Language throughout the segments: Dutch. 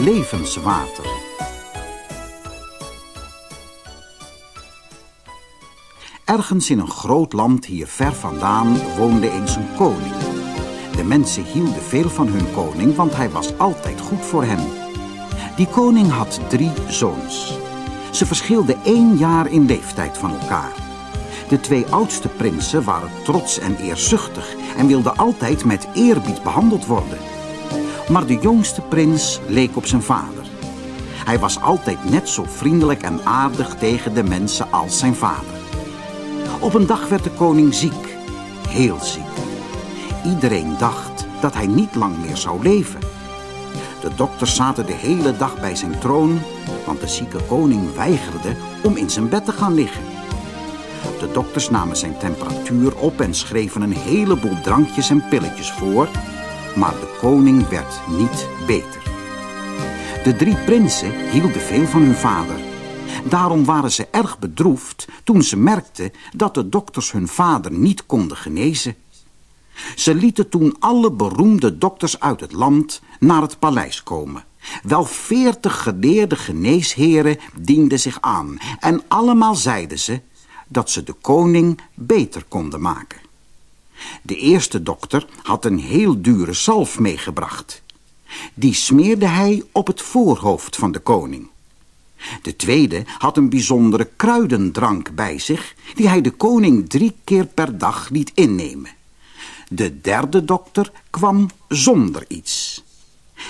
levenswater. Ergens in een groot land hier ver vandaan woonde eens een koning. De mensen hielden veel van hun koning, want hij was altijd goed voor hen. Die koning had drie zoons. Ze verschilden één jaar in leeftijd van elkaar. De twee oudste prinsen waren trots en eerzuchtig en wilden altijd met eerbied behandeld worden. Maar de jongste prins leek op zijn vader. Hij was altijd net zo vriendelijk en aardig tegen de mensen als zijn vader. Op een dag werd de koning ziek, heel ziek. Iedereen dacht dat hij niet lang meer zou leven. De dokters zaten de hele dag bij zijn troon, want de zieke koning weigerde om in zijn bed te gaan liggen. De dokters namen zijn temperatuur op en schreven een heleboel drankjes en pilletjes voor, maar de koning werd niet beter. De drie prinsen hielden veel van hun vader. Daarom waren ze erg bedroefd toen ze merkten dat de dokters hun vader niet konden genezen. Ze lieten toen alle beroemde dokters uit het land naar het paleis komen. Wel veertig geleerde geneesheren dienden zich aan en allemaal zeiden ze dat ze de koning beter konden maken. De eerste dokter had een heel dure zalf meegebracht. Die smeerde hij op het voorhoofd van de koning. De tweede had een bijzondere kruidendrank bij zich... die hij de koning drie keer per dag liet innemen. De derde dokter kwam zonder iets.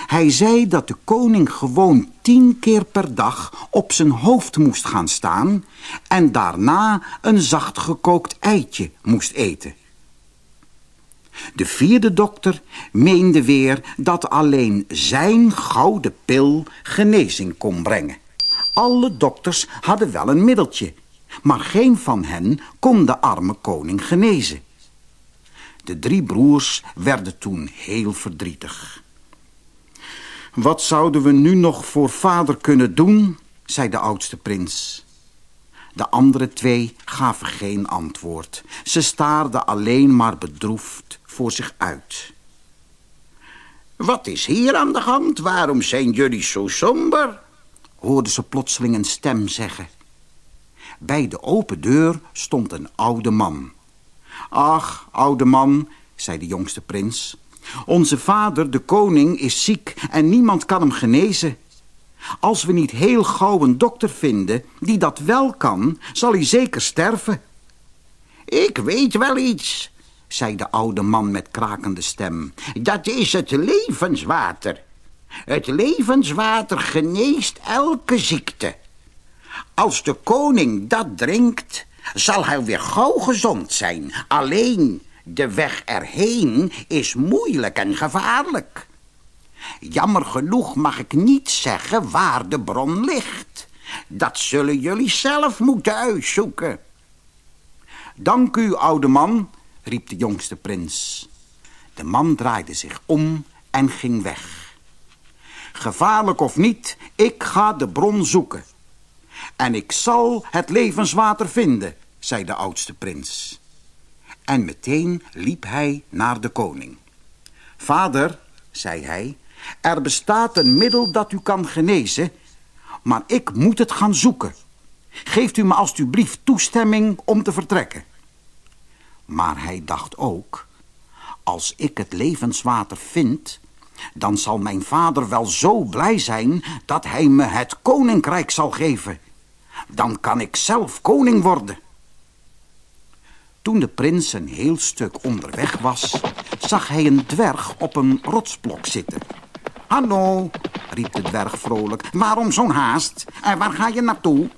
Hij zei dat de koning gewoon tien keer per dag op zijn hoofd moest gaan staan... en daarna een zacht gekookt eitje moest eten. De vierde dokter meende weer dat alleen zijn gouden pil genezing kon brengen. Alle dokters hadden wel een middeltje, maar geen van hen kon de arme koning genezen. De drie broers werden toen heel verdrietig. Wat zouden we nu nog voor vader kunnen doen, zei de oudste prins. De andere twee gaven geen antwoord. Ze staarden alleen maar bedroefd voor zich uit. Wat is hier aan de hand? Waarom zijn jullie zo somber? hoorde ze plotseling een stem zeggen. Bij de open deur stond een oude man. Ach, oude man, zei de jongste prins. Onze vader, de koning, is ziek en niemand kan hem genezen. Als we niet heel gauw een dokter vinden die dat wel kan, zal hij zeker sterven. Ik weet wel iets, zei de oude man met krakende stem. Dat is het levenswater. Het levenswater geneest elke ziekte. Als de koning dat drinkt, zal hij weer gauw gezond zijn. Alleen de weg erheen is moeilijk en gevaarlijk. Jammer genoeg mag ik niet zeggen waar de bron ligt. Dat zullen jullie zelf moeten uitzoeken. Dank u, oude man, riep de jongste prins. De man draaide zich om en ging weg. Gevaarlijk of niet, ik ga de bron zoeken. En ik zal het levenswater vinden, zei de oudste prins. En meteen liep hij naar de koning. Vader, zei hij, er bestaat een middel dat u kan genezen, maar ik moet het gaan zoeken. Geeft u me alstublieft toestemming om te vertrekken. Maar hij dacht ook, als ik het levenswater vind, dan zal mijn vader wel zo blij zijn dat hij me het koninkrijk zal geven. Dan kan ik zelf koning worden. Toen de prins een heel stuk onderweg was, zag hij een dwerg op een rotsblok zitten. Hallo, riep de dwerg vrolijk. Waarom zo'n haast? En waar ga je naartoe?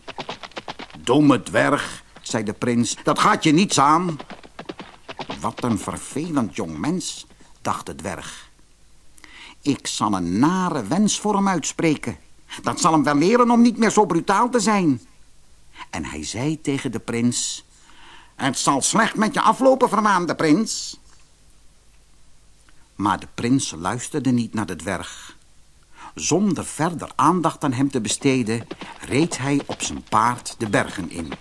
Domme dwerg, zei de prins, dat gaat je niets aan. Wat een vervelend jong mens, dacht de dwerg. Ik zal een nare wens voor hem uitspreken. Dat zal hem wel leren om niet meer zo brutaal te zijn. En hij zei tegen de prins... Het zal slecht met je aflopen, verwaande prins. Maar de prins luisterde niet naar de dwerg. Zonder verder aandacht aan hem te besteden... reed hij op zijn paard de bergen in.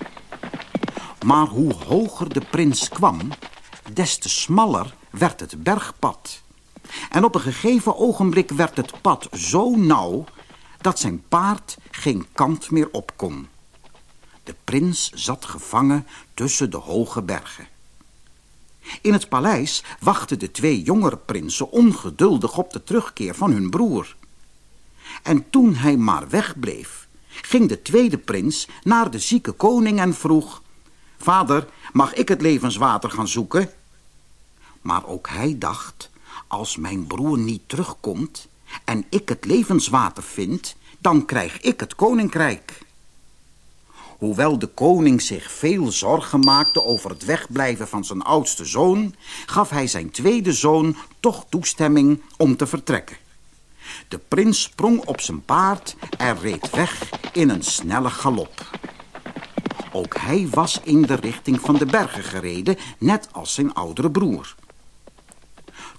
Maar hoe hoger de prins kwam... des te smaller werd het bergpad. En op een gegeven ogenblik werd het pad zo nauw... dat zijn paard geen kant meer op kon. De prins zat gevangen tussen de hoge bergen. In het paleis wachten de twee jongere prinsen ongeduldig op de terugkeer van hun broer. En toen hij maar wegbleef, ging de tweede prins naar de zieke koning en vroeg... Vader, mag ik het levenswater gaan zoeken? Maar ook hij dacht, als mijn broer niet terugkomt en ik het levenswater vind, dan krijg ik het koninkrijk. Hoewel de koning zich veel zorgen maakte over het wegblijven van zijn oudste zoon, gaf hij zijn tweede zoon toch toestemming om te vertrekken. De prins sprong op zijn paard en reed weg in een snelle galop. Ook hij was in de richting van de bergen gereden, net als zijn oudere broer.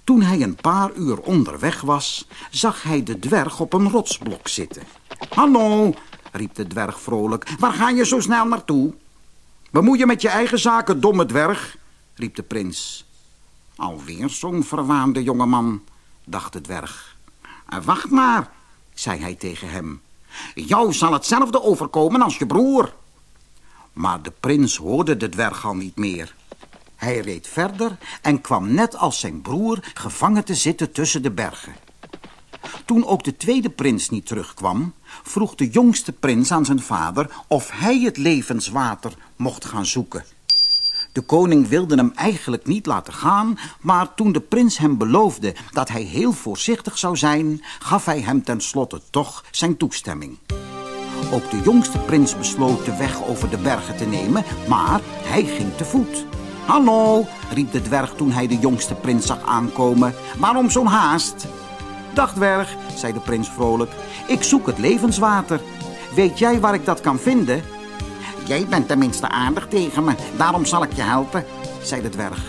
Toen hij een paar uur onderweg was, zag hij de dwerg op een rotsblok zitten. Hallo, riep de dwerg vrolijk, waar ga je zo snel naartoe? Bemoei je met je eigen zaken, domme dwerg, riep de prins. Alweer zo'n verwaande jongeman, dacht de dwerg. Eh, wacht maar, zei hij tegen hem. Jou zal hetzelfde overkomen als je broer. Maar de prins hoorde de dwerg al niet meer. Hij reed verder en kwam net als zijn broer gevangen te zitten tussen de bergen. Toen ook de tweede prins niet terugkwam, vroeg de jongste prins aan zijn vader of hij het levenswater mocht gaan zoeken. De koning wilde hem eigenlijk niet laten gaan, maar toen de prins hem beloofde dat hij heel voorzichtig zou zijn, gaf hij hem tenslotte toch zijn toestemming. Ook de jongste prins besloot de weg over de bergen te nemen, maar hij ging te voet. Hallo, riep de dwerg toen hij de jongste prins zag aankomen. Waarom zo'n haast? Dag dwerg, zei de prins vrolijk. Ik zoek het levenswater. Weet jij waar ik dat kan vinden? Jij bent tenminste aardig tegen me, daarom zal ik je helpen, zei de dwerg.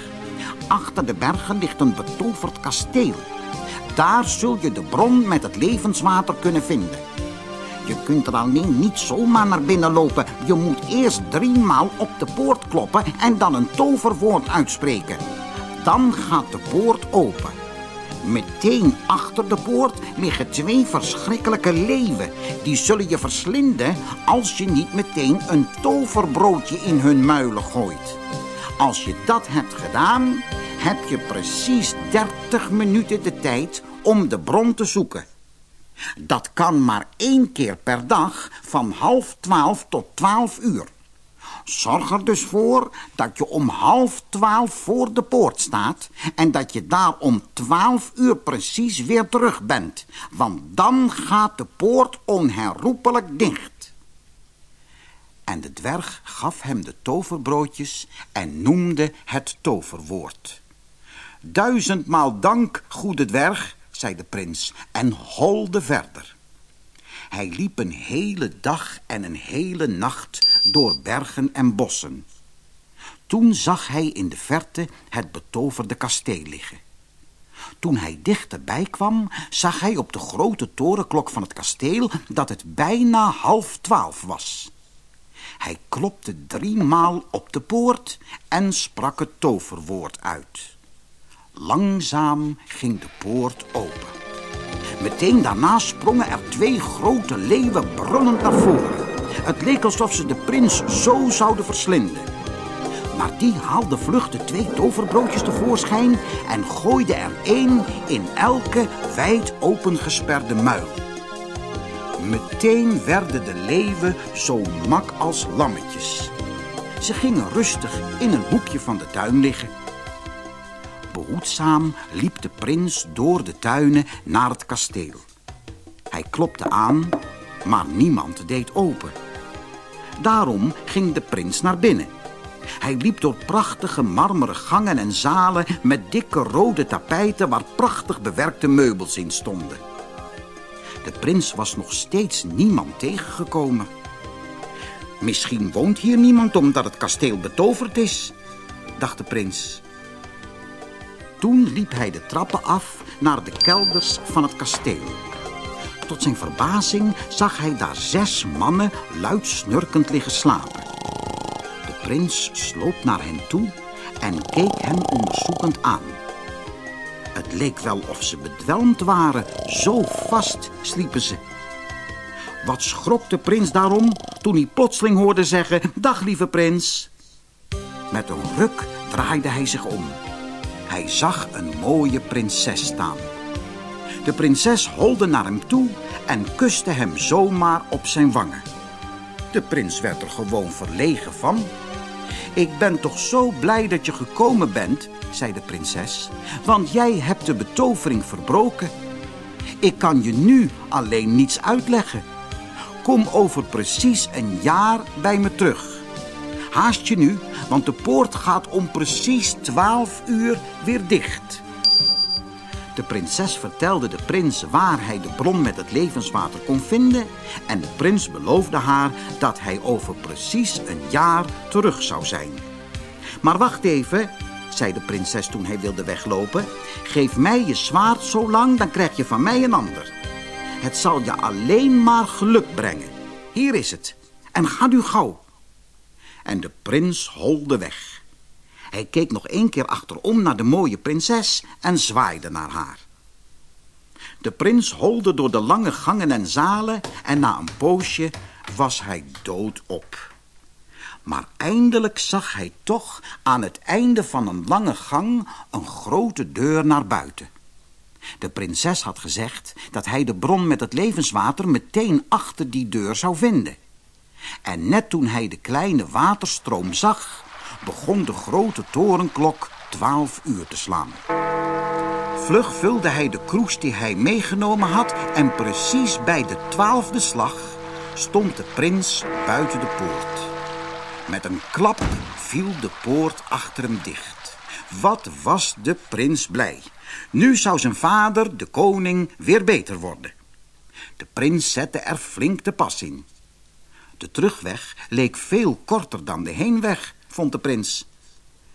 Achter de bergen ligt een betoverd kasteel. Daar zul je de bron met het levenswater kunnen vinden. Je kunt er alleen niet zomaar naar binnen lopen. Je moet eerst driemaal op de poort kloppen en dan een toverwoord uitspreken. Dan gaat de poort open. Meteen achter de poort liggen twee verschrikkelijke leeuwen. Die zullen je verslinden als je niet meteen een toverbroodje in hun muilen gooit. Als je dat hebt gedaan, heb je precies 30 minuten de tijd om de bron te zoeken. Dat kan maar één keer per dag van half twaalf tot twaalf uur. Zorg er dus voor dat je om half twaalf voor de poort staat... en dat je daar om twaalf uur precies weer terug bent. Want dan gaat de poort onherroepelijk dicht. En de dwerg gaf hem de toverbroodjes en noemde het toverwoord. Duizendmaal dank, goede dwerg, zei de prins en holde verder. Hij liep een hele dag en een hele nacht door bergen en bossen. Toen zag hij in de verte het betoverde kasteel liggen. Toen hij dichterbij kwam, zag hij op de grote torenklok van het kasteel dat het bijna half twaalf was. Hij klopte driemaal op de poort en sprak het toverwoord uit. Langzaam ging de poort open. Meteen daarna sprongen er twee grote leeuwen brullend naar voren. Het leek alsof ze de prins zo zouden verslinden. Maar die haalde vlug de twee toverbroodjes tevoorschijn en gooide er één in elke wijd opengesperde muil. Meteen werden de leeuwen zo mak als lammetjes. Ze gingen rustig in een hoekje van de tuin liggen Behoedzaam liep de prins door de tuinen naar het kasteel. Hij klopte aan, maar niemand deed open. Daarom ging de prins naar binnen. Hij liep door prachtige marmeren gangen en zalen met dikke rode tapijten waar prachtig bewerkte meubels in stonden. De prins was nog steeds niemand tegengekomen. Misschien woont hier niemand omdat het kasteel betoverd is, dacht de prins. Toen liep hij de trappen af naar de kelders van het kasteel. Tot zijn verbazing zag hij daar zes mannen luid snurkend liggen slapen. De prins sloop naar hen toe en keek hen onderzoekend aan. Het leek wel of ze bedwelmd waren, zo vast sliepen ze. Wat schrok de prins daarom toen hij plotseling hoorde zeggen... Dag, lieve prins. Met een ruk draaide hij zich om. Hij zag een mooie prinses staan. De prinses holde naar hem toe en kuste hem zomaar op zijn wangen. De prins werd er gewoon verlegen van. Ik ben toch zo blij dat je gekomen bent, zei de prinses, want jij hebt de betovering verbroken. Ik kan je nu alleen niets uitleggen. Kom over precies een jaar bij me terug. Haast je nu, want de poort gaat om precies twaalf uur weer dicht. De prinses vertelde de prins waar hij de bron met het levenswater kon vinden... en de prins beloofde haar dat hij over precies een jaar terug zou zijn. Maar wacht even, zei de prinses toen hij wilde weglopen. Geef mij je zwaard zo lang, dan krijg je van mij een ander. Het zal je alleen maar geluk brengen. Hier is het. En ga nu gauw. En de prins holde weg. Hij keek nog één keer achterom naar de mooie prinses en zwaaide naar haar. De prins holde door de lange gangen en zalen en na een poosje was hij doodop. Maar eindelijk zag hij toch aan het einde van een lange gang een grote deur naar buiten. De prinses had gezegd dat hij de bron met het levenswater meteen achter die deur zou vinden. En net toen hij de kleine waterstroom zag, begon de grote torenklok twaalf uur te slaan. Vlug vulde hij de kroes die hij meegenomen had en precies bij de twaalfde slag stond de prins buiten de poort. Met een klap viel de poort achter hem dicht. Wat was de prins blij. Nu zou zijn vader, de koning, weer beter worden. De prins zette er flink de pas in. De terugweg leek veel korter dan de heenweg, vond de prins.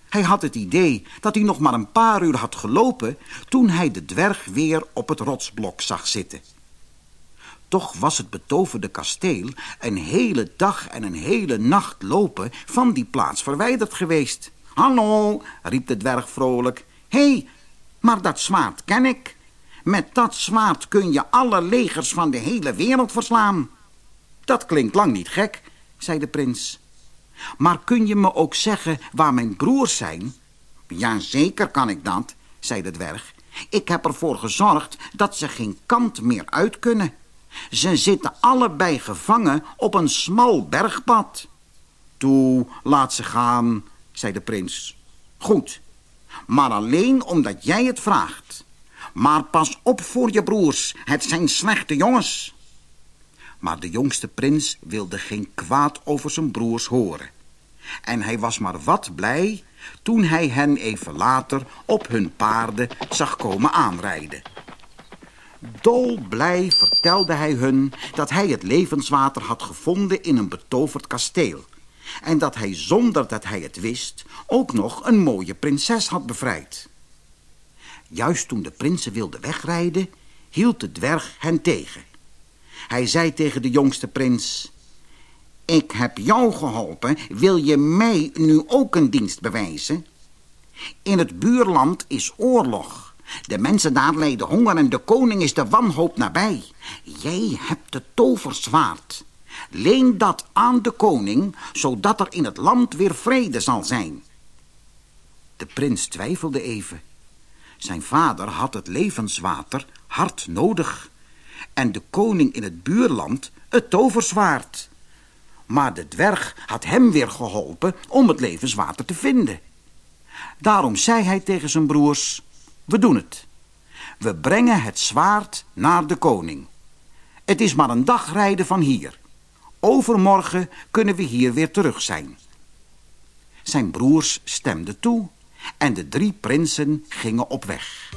Hij had het idee dat hij nog maar een paar uur had gelopen... toen hij de dwerg weer op het rotsblok zag zitten. Toch was het betoverde kasteel een hele dag en een hele nacht lopen van die plaats verwijderd geweest. Hallo, riep de dwerg vrolijk. Hé, hey, maar dat zwaard ken ik. Met dat zwaard kun je alle legers van de hele wereld verslaan. Dat klinkt lang niet gek, zei de prins. Maar kun je me ook zeggen waar mijn broers zijn? Ja, zeker kan ik dat, zei de dwerg. Ik heb ervoor gezorgd dat ze geen kant meer uit kunnen. Ze zitten allebei gevangen op een smal bergpad. Toe, laat ze gaan, zei de prins. Goed, maar alleen omdat jij het vraagt. Maar pas op voor je broers, het zijn slechte jongens. Maar de jongste prins wilde geen kwaad over zijn broers horen. En hij was maar wat blij toen hij hen even later op hun paarden zag komen aanrijden. Dolblij vertelde hij hun dat hij het levenswater had gevonden in een betoverd kasteel. En dat hij zonder dat hij het wist ook nog een mooie prinses had bevrijd. Juist toen de prinsen wilden wegrijden, hield de dwerg hen tegen. Hij zei tegen de jongste prins... Ik heb jou geholpen, wil je mij nu ook een dienst bewijzen? In het buurland is oorlog... De mensen daar lijden honger en de koning is de wanhoop nabij. Jij hebt de toverzwaard. Leen dat aan de koning, zodat er in het land weer vrede zal zijn. De prins twijfelde even. Zijn vader had het levenswater hard nodig. En de koning in het buurland het toverzwaard. Maar de dwerg had hem weer geholpen om het levenswater te vinden. Daarom zei hij tegen zijn broers... We doen het. We brengen het zwaard naar de koning. Het is maar een dag rijden van hier. Overmorgen kunnen we hier weer terug zijn. Zijn broers stemden toe en de drie prinsen gingen op weg.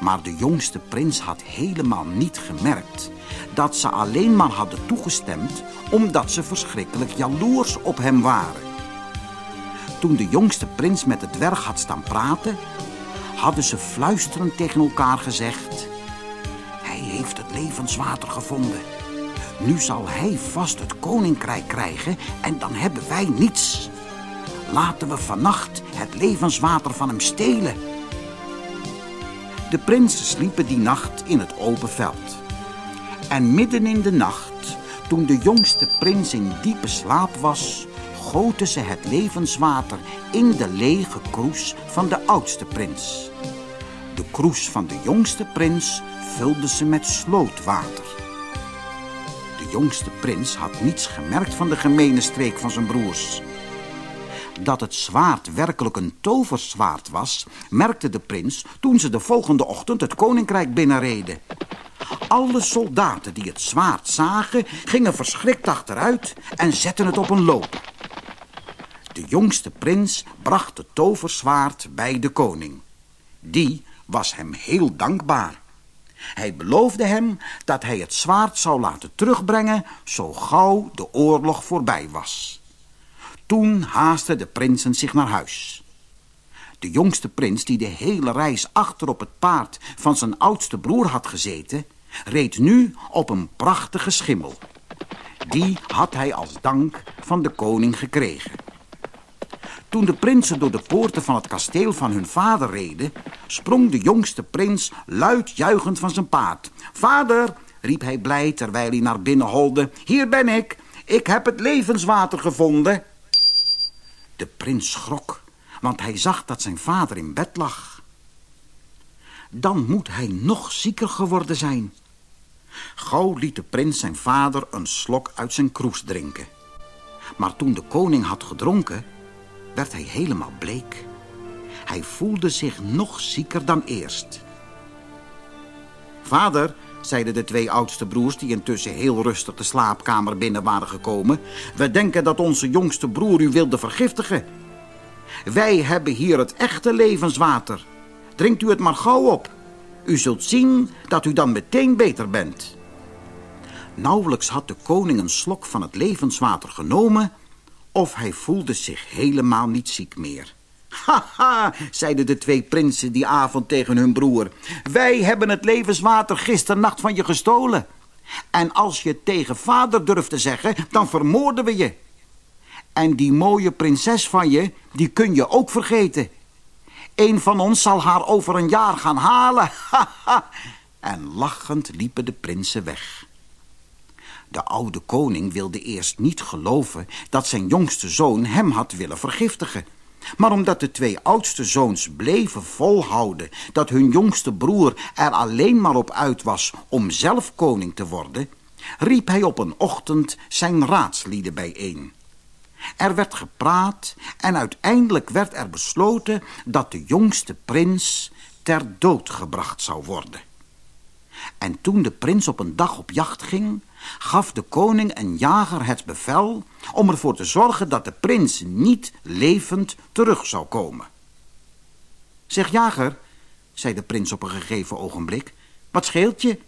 Maar de jongste prins had helemaal niet gemerkt dat ze alleen maar hadden toegestemd omdat ze verschrikkelijk jaloers op hem waren. Toen de jongste prins met de dwerg had staan praten, hadden ze fluisterend tegen elkaar gezegd... Hij heeft het levenswater gevonden. Nu zal hij vast het koninkrijk krijgen en dan hebben wij niets. Laten we vannacht het levenswater van hem stelen. De prinsen sliepen die nacht in het open veld. En midden in de nacht, toen de jongste prins in diepe slaap was, goten ze het levenswater in de lege kroes van de oudste prins. De kroes van de jongste prins vulden ze met slootwater. De jongste prins had niets gemerkt van de gemene streek van zijn broers. Dat het zwaard werkelijk een toverzwaard was, merkte de prins toen ze de volgende ochtend het koninkrijk binnenreden. Alle soldaten die het zwaard zagen, gingen verschrikt achteruit en zetten het op een loop. De jongste prins bracht het toverzwaard bij de koning. Die was hem heel dankbaar. Hij beloofde hem dat hij het zwaard zou laten terugbrengen zo gauw de oorlog voorbij was. Toen haasten de prinsen zich naar huis. De jongste prins, die de hele reis achter op het paard van zijn oudste broer had gezeten, reed nu op een prachtige schimmel. Die had hij als dank van de koning gekregen. Toen de prinsen door de poorten van het kasteel van hun vader reden, sprong de jongste prins luid juichend van zijn paard. Vader, riep hij blij terwijl hij naar binnen holde, hier ben ik. Ik heb het levenswater gevonden. De prins schrok, want hij zag dat zijn vader in bed lag. Dan moet hij nog zieker geworden zijn. Gauw liet de prins zijn vader een slok uit zijn kroes drinken. Maar toen de koning had gedronken, werd hij helemaal bleek. Hij voelde zich nog zieker dan eerst. Vader, zeiden de twee oudste broers die intussen heel rustig de slaapkamer binnen waren gekomen... we denken dat onze jongste broer u wilde vergiftigen. Wij hebben hier het echte levenswater. Drinkt u het maar gauw op. U zult zien dat u dan meteen beter bent. Nauwelijks had de koning een slok van het levenswater genomen... of hij voelde zich helemaal niet ziek meer. Haha, zeiden de twee prinsen die avond tegen hun broer. Wij hebben het levenswater gisternacht van je gestolen. En als je tegen vader durft te zeggen, dan vermoorden we je. En die mooie prinses van je, die kun je ook vergeten. Een van ons zal haar over een jaar gaan halen. Haha. en lachend liepen de prinsen weg. De oude koning wilde eerst niet geloven dat zijn jongste zoon hem had willen vergiftigen. Maar omdat de twee oudste zoons bleven volhouden dat hun jongste broer er alleen maar op uit was om zelf koning te worden, riep hij op een ochtend zijn raadslieden bijeen. Er werd gepraat en uiteindelijk werd er besloten dat de jongste prins ter dood gebracht zou worden. En toen de prins op een dag op jacht ging, gaf de koning een jager het bevel om ervoor te zorgen dat de prins niet levend terug zou komen. Zeg jager, zei de prins op een gegeven ogenblik, wat scheelt je?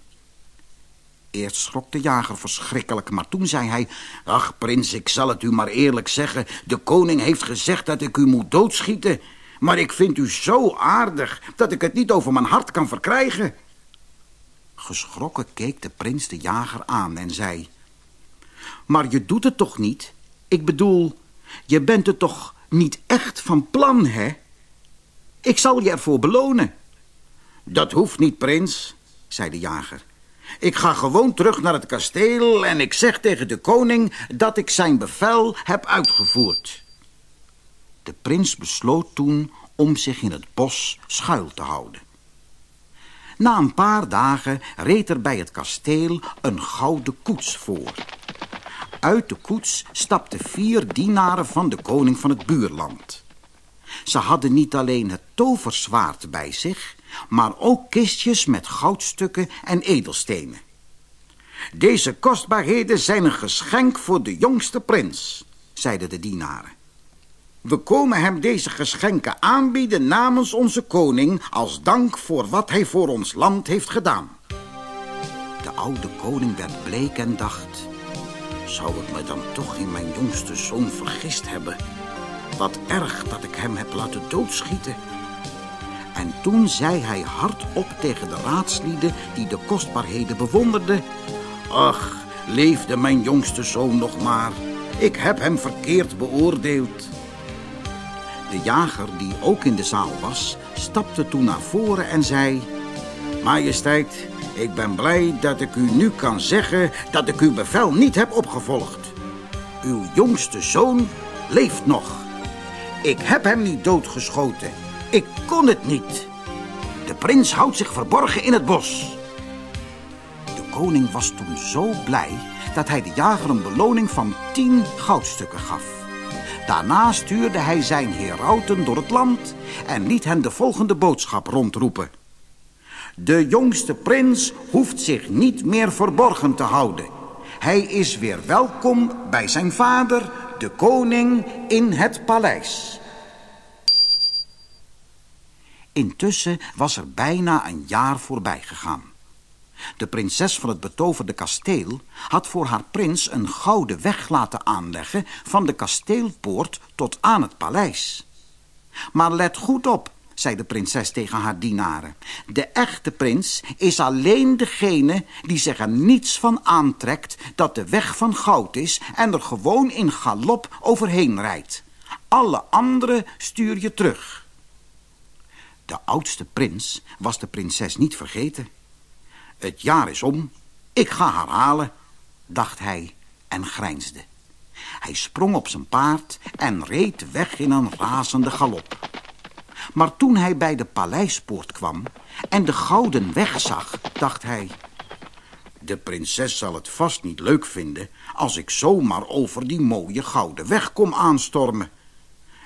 Eerst schrok de jager verschrikkelijk, maar toen zei hij... Ach, prins, ik zal het u maar eerlijk zeggen. De koning heeft gezegd dat ik u moet doodschieten. Maar ik vind u zo aardig dat ik het niet over mijn hart kan verkrijgen. Geschrokken keek de prins de jager aan en zei... Maar je doet het toch niet? Ik bedoel, je bent het toch niet echt van plan, hè? Ik zal je ervoor belonen. Dat hoeft niet, prins, zei de jager. Ik ga gewoon terug naar het kasteel en ik zeg tegen de koning dat ik zijn bevel heb uitgevoerd. De prins besloot toen om zich in het bos schuil te houden. Na een paar dagen reed er bij het kasteel een gouden koets voor. Uit de koets stapten vier dienaren van de koning van het buurland. Ze hadden niet alleen het toverzwaard bij zich, maar ook kistjes met goudstukken en edelstenen. Deze kostbaarheden zijn een geschenk voor de jongste prins, zeiden de dienaren. We komen hem deze geschenken aanbieden namens onze koning... als dank voor wat hij voor ons land heeft gedaan. De oude koning werd bleek en dacht... zou ik me dan toch in mijn jongste zoon vergist hebben? Wat erg dat ik hem heb laten doodschieten. En toen zei hij hardop tegen de raadslieden die de kostbaarheden bewonderden... Ach, leefde mijn jongste zoon nog maar. Ik heb hem verkeerd beoordeeld. De jager, die ook in de zaal was, stapte toen naar voren en zei... Majesteit, ik ben blij dat ik u nu kan zeggen dat ik uw bevel niet heb opgevolgd. Uw jongste zoon leeft nog. Ik heb hem niet doodgeschoten. Ik kon het niet. De prins houdt zich verborgen in het bos. De koning was toen zo blij dat hij de jager een beloning van tien goudstukken gaf. Daarna stuurde hij zijn herauten door het land en liet hen de volgende boodschap rondroepen. De jongste prins hoeft zich niet meer verborgen te houden. Hij is weer welkom bij zijn vader, de koning, in het paleis. Intussen was er bijna een jaar voorbij gegaan. De prinses van het betoverde kasteel had voor haar prins een gouden weg laten aanleggen van de kasteelpoort tot aan het paleis. Maar let goed op, zei de prinses tegen haar dienaren. De echte prins is alleen degene die zich er niets van aantrekt dat de weg van goud is en er gewoon in galop overheen rijdt. Alle anderen stuur je terug. De oudste prins was de prinses niet vergeten. Het jaar is om, ik ga haar halen, dacht hij en grijnsde. Hij sprong op zijn paard en reed weg in een razende galop. Maar toen hij bij de paleispoort kwam en de gouden weg zag, dacht hij... De prinses zal het vast niet leuk vinden als ik zomaar over die mooie gouden weg kom aanstormen.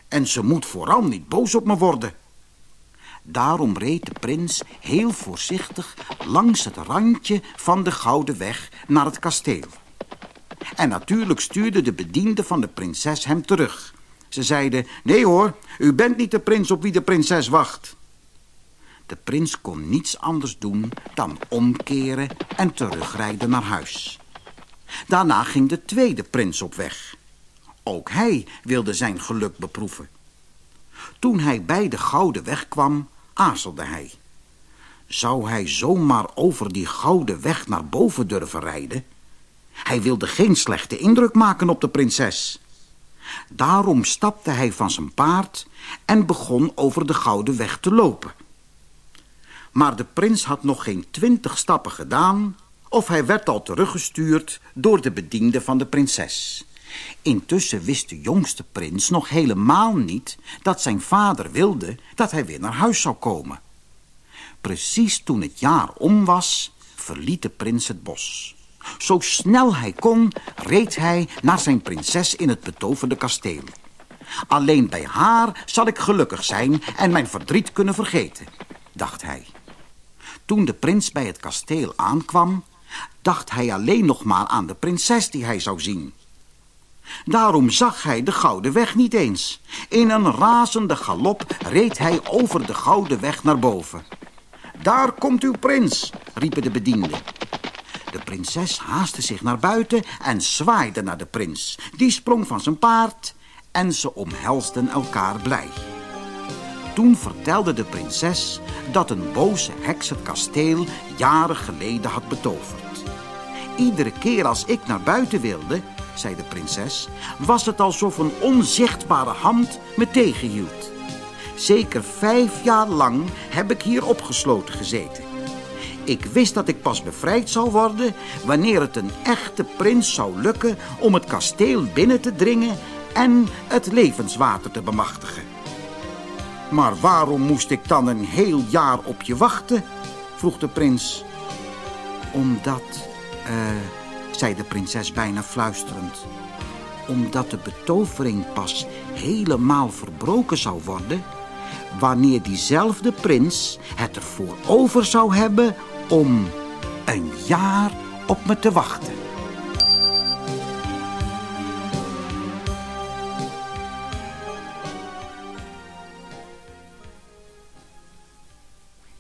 En ze moet vooral niet boos op me worden. Daarom reed de prins heel voorzichtig langs het randje van de gouden weg naar het kasteel. En natuurlijk stuurde de bediende van de prinses hem terug. Ze zeiden, nee hoor, u bent niet de prins op wie de prinses wacht. De prins kon niets anders doen dan omkeren en terugrijden naar huis. Daarna ging de tweede prins op weg. Ook hij wilde zijn geluk beproeven. Toen hij bij de gouden weg kwam, aarzelde hij. Zou hij zomaar over die gouden weg naar boven durven rijden? Hij wilde geen slechte indruk maken op de prinses. Daarom stapte hij van zijn paard en begon over de gouden weg te lopen. Maar de prins had nog geen twintig stappen gedaan... of hij werd al teruggestuurd door de bediende van de prinses. Intussen wist de jongste prins nog helemaal niet... dat zijn vader wilde dat hij weer naar huis zou komen. Precies toen het jaar om was, verliet de prins het bos. Zo snel hij kon, reed hij naar zijn prinses in het betoverde kasteel. Alleen bij haar zal ik gelukkig zijn en mijn verdriet kunnen vergeten, dacht hij. Toen de prins bij het kasteel aankwam, dacht hij alleen nog maar aan de prinses die hij zou zien. Daarom zag hij de gouden weg niet eens. In een razende galop reed hij over de gouden weg naar boven. Daar komt uw prins, riepen de bedienden. De prinses haastte zich naar buiten en zwaaide naar de prins. Die sprong van zijn paard en ze omhelsden elkaar blij. Toen vertelde de prinses dat een boze heks het kasteel jaren geleden had betoverd. Iedere keer als ik naar buiten wilde, zei de prinses, was het alsof een onzichtbare hand me tegenhield. Zeker vijf jaar lang heb ik hier opgesloten gezeten. Ik wist dat ik pas bevrijd zou worden wanneer het een echte prins zou lukken om het kasteel binnen te dringen en het levenswater te bemachtigen. Maar waarom moest ik dan een heel jaar op je wachten? vroeg de prins. Omdat, eh, zei de prinses bijna fluisterend. Omdat de betovering pas helemaal verbroken zou worden... wanneer diezelfde prins het ervoor over zou hebben om een jaar op me te wachten.